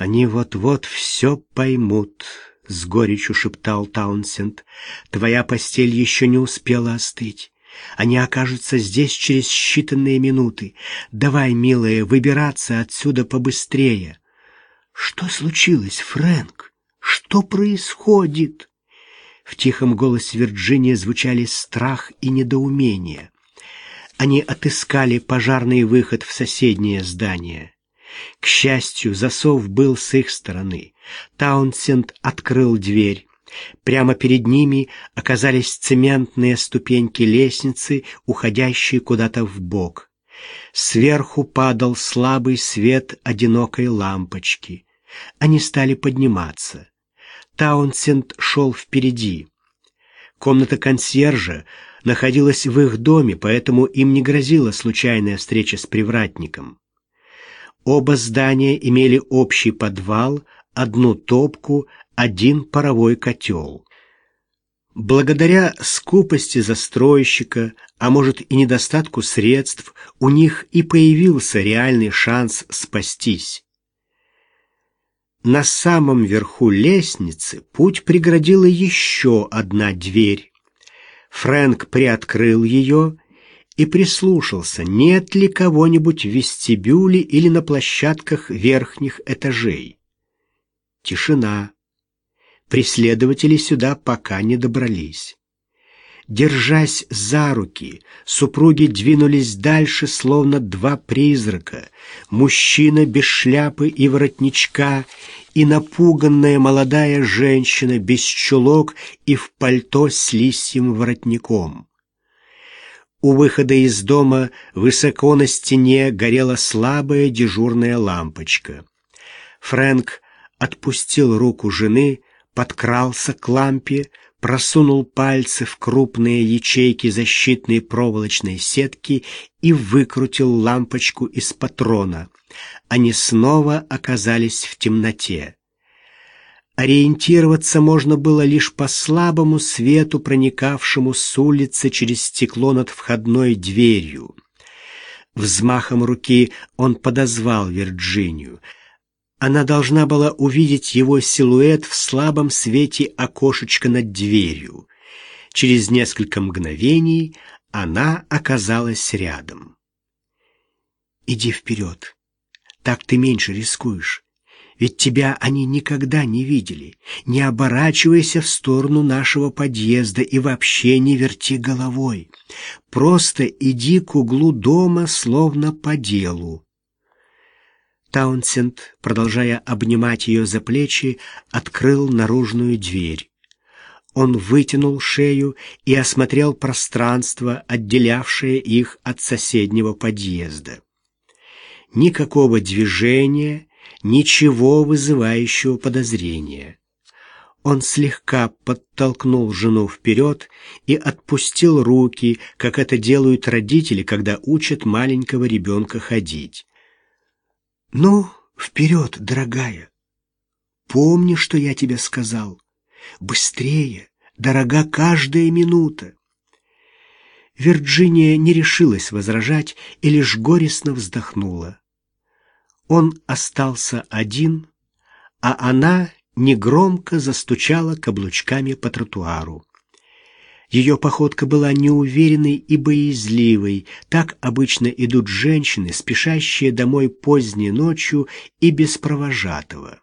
«Они вот-вот все поймут», — с горечью шептал Таунсенд. «Твоя постель еще не успела остыть. Они окажутся здесь через считанные минуты. Давай, милая, выбираться отсюда побыстрее». «Что случилось, Фрэнк? Что происходит?» В тихом голосе Вирджинии звучали страх и недоумение. Они отыскали пожарный выход в соседнее здание. К счастью, засов был с их стороны. Таунсенд открыл дверь. Прямо перед ними оказались цементные ступеньки лестницы, уходящие куда-то в бок. Сверху падал слабый свет одинокой лампочки. Они стали подниматься. Таунсенд шел впереди. Комната консьержа находилась в их доме, поэтому им не грозила случайная встреча с привратником. Оба здания имели общий подвал, одну топку, один паровой котел. Благодаря скупости застройщика, а может и недостатку средств, у них и появился реальный шанс спастись. На самом верху лестницы путь преградила еще одна дверь. Фрэнк приоткрыл ее и прислушался, нет ли кого-нибудь в вестибюле или на площадках верхних этажей. Тишина. Преследователи сюда пока не добрались. Держась за руки, супруги двинулись дальше, словно два призрака. Мужчина без шляпы и воротничка, и напуганная молодая женщина без чулок и в пальто с лисьим воротником. У выхода из дома высоко на стене горела слабая дежурная лампочка. Фрэнк отпустил руку жены, подкрался к лампе, просунул пальцы в крупные ячейки защитной проволочной сетки и выкрутил лампочку из патрона. Они снова оказались в темноте. Ориентироваться можно было лишь по слабому свету, проникавшему с улицы через стекло над входной дверью. Взмахом руки он подозвал Вирджинию — она должна была увидеть его силуэт в слабом свете окошечка над дверью. Через несколько мгновений она оказалась рядом. «Иди вперед. Так ты меньше рискуешь. Ведь тебя они никогда не видели. Не оборачивайся в сторону нашего подъезда и вообще не верти головой. Просто иди к углу дома, словно по делу. Таунсенд, продолжая обнимать ее за плечи, открыл наружную дверь. Он вытянул шею и осмотрел пространство, отделявшее их от соседнего подъезда. Никакого движения, ничего вызывающего подозрения. Он слегка подтолкнул жену вперед и отпустил руки, как это делают родители, когда учат маленького ребенка ходить. Ну, вперед, дорогая. Помни, что я тебе сказал. Быстрее, дорога каждая минута. Вирджиния не решилась возражать и лишь горестно вздохнула. Он остался один, а она негромко застучала каблучками по тротуару. Ее походка была неуверенной и боязливой. Так обычно идут женщины, спешащие домой поздней ночью и без провожатого.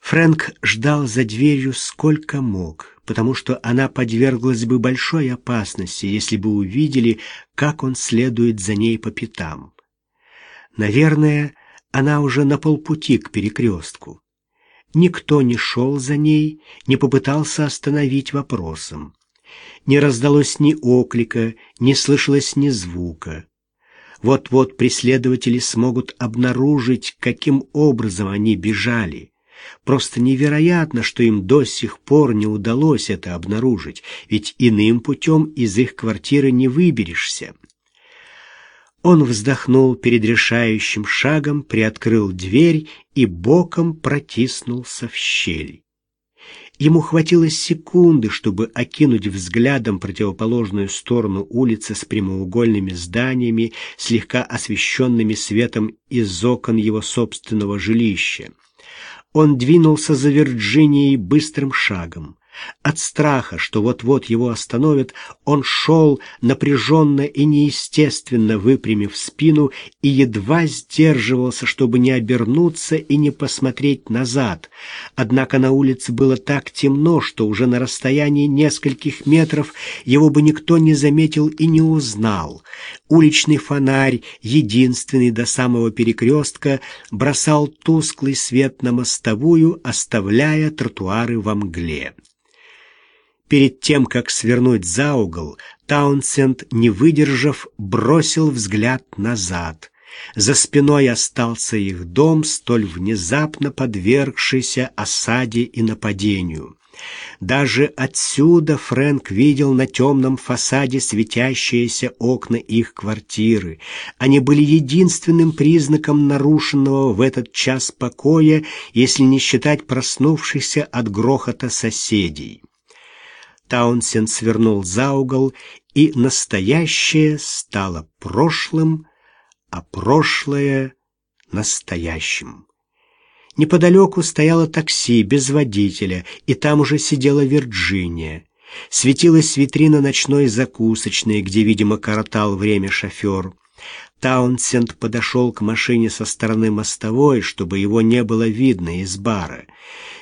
Фрэнк ждал за дверью сколько мог, потому что она подверглась бы большой опасности, если бы увидели, как он следует за ней по пятам. Наверное, она уже на полпути к перекрестку. Никто не шел за ней, не попытался остановить вопросом. Не раздалось ни оклика, не слышалось ни звука. Вот-вот преследователи смогут обнаружить, каким образом они бежали. Просто невероятно, что им до сих пор не удалось это обнаружить, ведь иным путем из их квартиры не выберешься. Он вздохнул перед решающим шагом, приоткрыл дверь и боком протиснулся в щель. Ему хватило секунды, чтобы окинуть взглядом противоположную сторону улицы с прямоугольными зданиями, слегка освещенными светом из окон его собственного жилища. Он двинулся за Вирджинией быстрым шагом. От страха, что вот-вот его остановят, он шел напряженно и неестественно выпрямив спину и едва сдерживался, чтобы не обернуться и не посмотреть назад. Однако на улице было так темно, что уже на расстоянии нескольких метров его бы никто не заметил и не узнал. Уличный фонарь, единственный до самого перекрестка, бросал тусклый свет на мостовую, оставляя тротуары во мгле. Перед тем, как свернуть за угол, Таунсенд, не выдержав, бросил взгляд назад. За спиной остался их дом, столь внезапно подвергшийся осаде и нападению. Даже отсюда Фрэнк видел на темном фасаде светящиеся окна их квартиры. Они были единственным признаком нарушенного в этот час покоя, если не считать проснувшихся от грохота соседей. Таунсенд свернул за угол, и настоящее стало прошлым, а прошлое — настоящим. Неподалеку стояло такси без водителя, и там уже сидела Вирджиния. Светилась витрина ночной закусочной, где, видимо, коротал время шофер. Таунсенд подошел к машине со стороны мостовой, чтобы его не было видно из бара.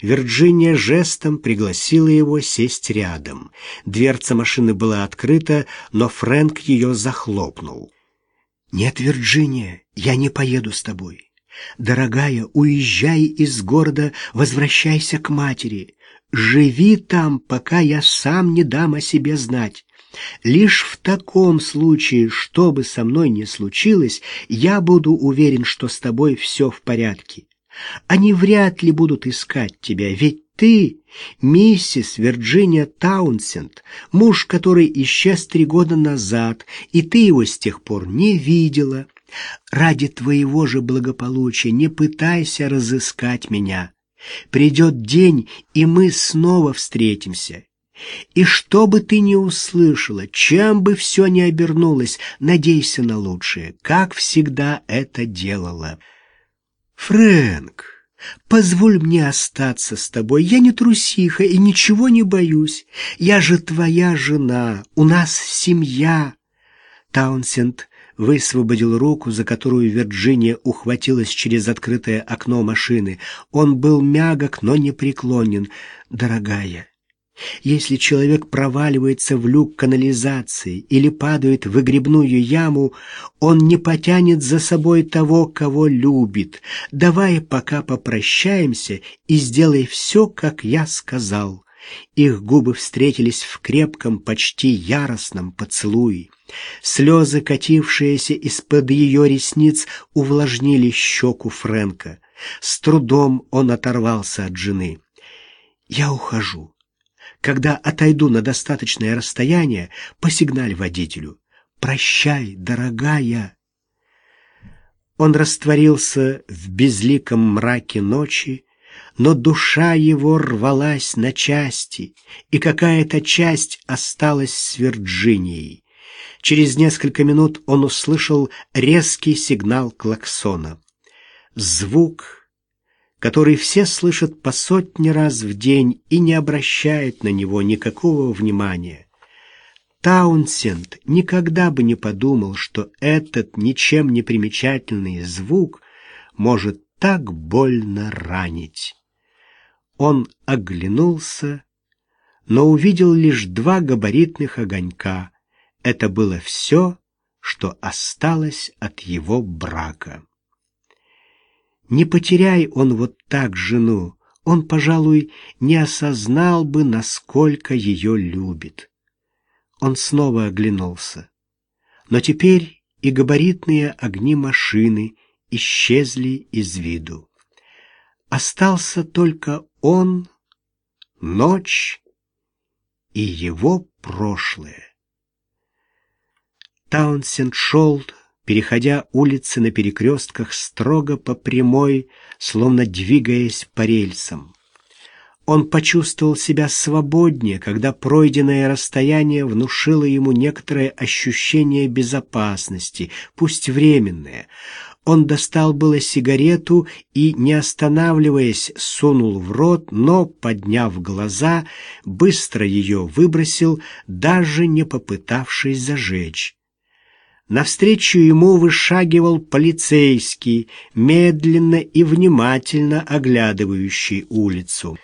Вирджиния жестом пригласила его сесть рядом. Дверца машины была открыта, но Фрэнк ее захлопнул. «Нет, Вирджиния, я не поеду с тобой. Дорогая, уезжай из города, возвращайся к матери. Живи там, пока я сам не дам о себе знать. Лишь в таком случае, что бы со мной ни случилось, я буду уверен, что с тобой все в порядке. Они вряд ли будут искать тебя, ведь ты миссис Вирджиния Таунсенд, муж, который исчез три года назад, и ты его с тех пор не видела. Ради твоего же благополучия не пытайся разыскать меня. Придет день, и мы снова встретимся. И что бы ты ни услышала, чем бы все ни обернулось, надейся на лучшее, как всегда это делала. Фрэнк, позволь мне остаться с тобой. Я не трусиха и ничего не боюсь. Я же твоя жена, у нас семья. Таунсенд высвободил руку, за которую Вирджиния ухватилась через открытое окно машины. Он был мягок, но непреклонен. «Дорогая, если человек проваливается в люк канализации или падает в выгребную яму, он не потянет за собой того, кого любит. Давай пока попрощаемся и сделай все, как я сказал. Их губы встретились в крепком, почти яростном поцелуе. Слезы, катившиеся из-под ее ресниц, увлажнили щеку Фрэнка. С трудом он оторвался от жены. «Я ухожу. Когда отойду на достаточное расстояние, посигналь водителю. «Прощай, дорогая!» Он растворился в безликом мраке ночи, но душа его рвалась на части, и какая-то часть осталась с Вирджинией. Через несколько минут он услышал резкий сигнал клаксона. Звук который все слышат по сотни раз в день и не обращают на него никакого внимания. Таунсенд никогда бы не подумал, что этот ничем не примечательный звук может так больно ранить. Он оглянулся, но увидел лишь два габаритных огонька. Это было все, что осталось от его брака. Не потеряй он вот так жену, он, пожалуй, не осознал бы, насколько ее любит. Он снова оглянулся. Но теперь и габаритные огни машины исчезли из виду. Остался только он, ночь и его прошлое. Таунсенд шел переходя улицы на перекрестках строго по прямой, словно двигаясь по рельсам. Он почувствовал себя свободнее, когда пройденное расстояние внушило ему некоторое ощущение безопасности, пусть временное. Он достал было сигарету и, не останавливаясь, сунул в рот, но, подняв глаза, быстро ее выбросил, даже не попытавшись зажечь. Навстречу ему вышагивал полицейский, медленно и внимательно оглядывающий улицу.